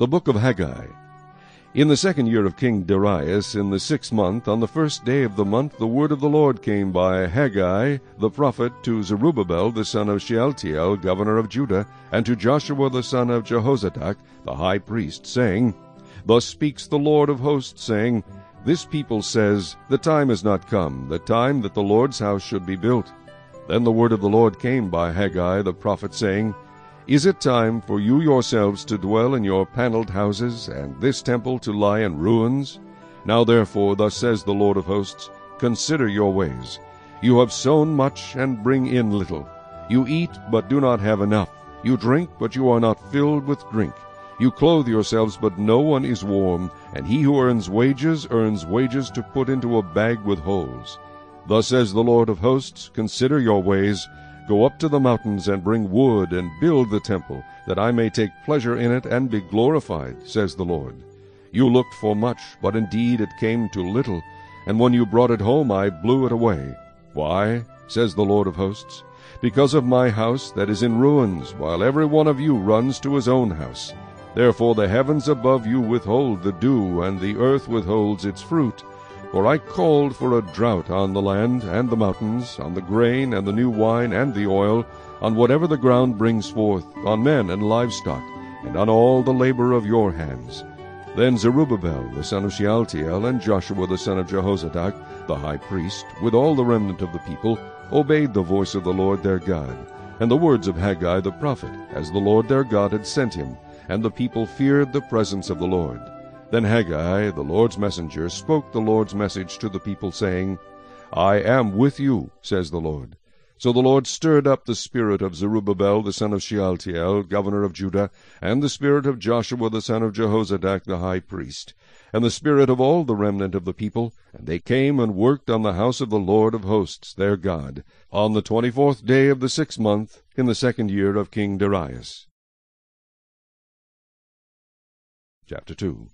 The Book of Haggai. In the second year of King Darius, in the sixth month, on the first day of the month, the word of the Lord came by Haggai the prophet to Zerubbabel the son of Shealtiel, governor of Judah, and to Joshua the son of Jehozadak, the high priest, saying, Thus speaks the Lord of hosts, saying, This people says, The time is not come, the time that the Lord's house should be built. Then the word of the Lord came by Haggai the prophet, saying, is it time for you yourselves to dwell in your panelled houses, and this temple to lie in ruins? Now therefore, thus says the Lord of hosts, Consider your ways. You have sown much, and bring in little. You eat, but do not have enough. You drink, but you are not filled with drink. You clothe yourselves, but no one is warm, and he who earns wages earns wages to put into a bag with holes. Thus says the Lord of hosts, Consider your ways, Go up to the mountains and bring wood and build the temple, that I may take pleasure in it and be glorified, says the Lord. You looked for much, but indeed it came to little, and when you brought it home I blew it away. Why, says the Lord of hosts, because of my house that is in ruins, while every one of you runs to his own house. Therefore the heavens above you withhold the dew, and the earth withholds its fruit. For I called for a drought on the land and the mountains, on the grain and the new wine and the oil, on whatever the ground brings forth, on men and livestock, and on all the labor of your hands. Then Zerubbabel the son of Shealtiel and Joshua the son of Jehozadak, the high priest, with all the remnant of the people, obeyed the voice of the Lord their God, and the words of Haggai the prophet, as the Lord their God had sent him, and the people feared the presence of the Lord. Then Haggai, the Lord's messenger, spoke the Lord's message to the people, saying, I am with you, says the Lord. So the Lord stirred up the spirit of Zerubbabel the son of Shealtiel, governor of Judah, and the spirit of Joshua the son of Jehozadak the high priest, and the spirit of all the remnant of the people, and they came and worked on the house of the Lord of hosts their God, on the twenty-fourth day of the sixth month, in the second year of King Darius. Chapter 2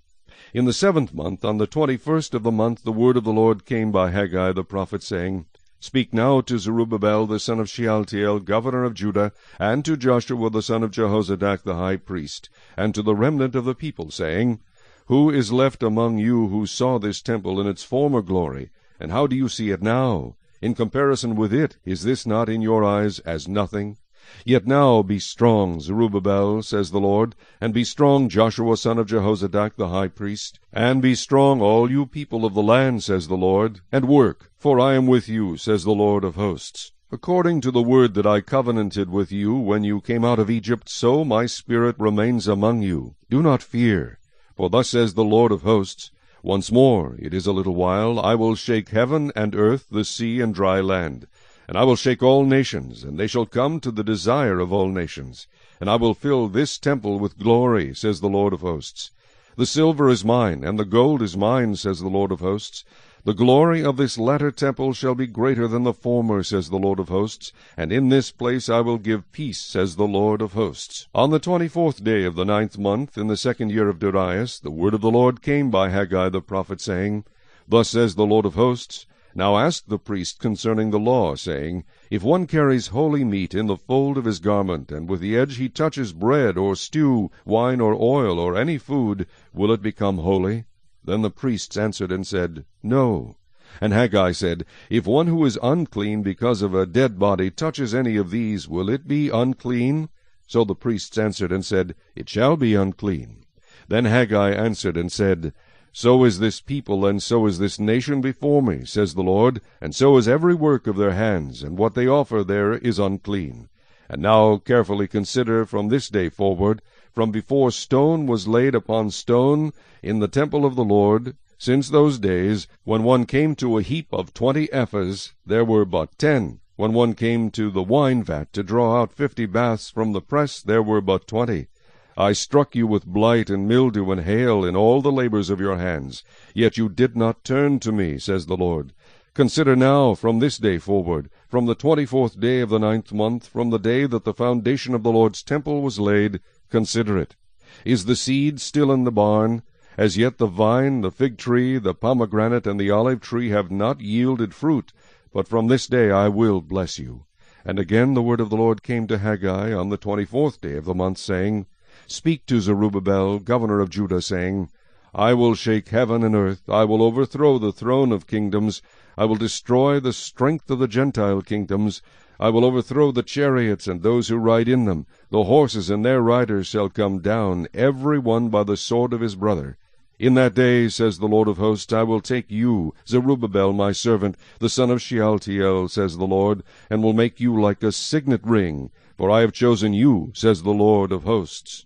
in the seventh month, on the twenty-first of the month, the word of the Lord came by Haggai the prophet, saying, Speak now to Zerubbabel the son of Shealtiel, governor of Judah, and to Joshua the son of Jehozadak the high priest, and to the remnant of the people, saying, Who is left among you who saw this temple in its former glory, and how do you see it now? In comparison with it, is this not in your eyes as nothing? Yet now be strong, Zerubbabel, says the Lord, and be strong, Joshua son of Jehozadak the high priest, and be strong, all you people of the land, says the Lord, and work, for I am with you, says the Lord of hosts. According to the word that I covenanted with you when you came out of Egypt, so my spirit remains among you. Do not fear, for thus says the Lord of hosts, Once more, it is a little while, I will shake heaven and earth, the sea and dry land. And I will shake all nations, and they shall come to the desire of all nations. And I will fill this temple with glory, says the Lord of hosts. The silver is mine, and the gold is mine, says the Lord of hosts. The glory of this latter temple shall be greater than the former, says the Lord of hosts. And in this place I will give peace, says the Lord of hosts. On the twenty-fourth day of the ninth month, in the second year of Darius, the word of the Lord came by Haggai the prophet, saying, Thus says the Lord of hosts, now ask the priest concerning the law, saying, If one carries holy meat in the fold of his garment, and with the edge he touches bread, or stew, wine, or oil, or any food, will it become holy? Then the priests answered and said, No. And Haggai said, If one who is unclean because of a dead body touches any of these, will it be unclean? So the priests answered and said, It shall be unclean. Then Haggai answered and said, so is this people, and so is this nation before me, says the Lord, and so is every work of their hands, and what they offer there is unclean. And now carefully consider from this day forward, from before stone was laid upon stone in the temple of the Lord, since those days, when one came to a heap of twenty ephahs, there were but ten. When one came to the wine vat to draw out fifty baths from the press, there were but twenty. I struck you with blight and mildew and hail in all the labors of your hands. Yet you did not turn to me, says the Lord. Consider now from this day forward, from the twenty-fourth day of the ninth month, from the day that the foundation of the Lord's temple was laid, consider it. Is the seed still in the barn? As yet the vine, the fig tree, the pomegranate, and the olive tree have not yielded fruit, but from this day I will bless you. And again the word of the Lord came to Haggai on the twenty-fourth day of the month, saying, Speak to Zerubbabel, governor of Judah, saying, I will shake heaven and earth, I will overthrow the throne of kingdoms, I will destroy the strength of the Gentile kingdoms, I will overthrow the chariots and those who ride in them. The horses and their riders shall come down, every one by the sword of his brother. In that day, says the Lord of hosts, I will take you, Zerubbabel my servant, the son of Shealtiel, says the Lord, and will make you like a signet ring, for I have chosen you, says the Lord of hosts.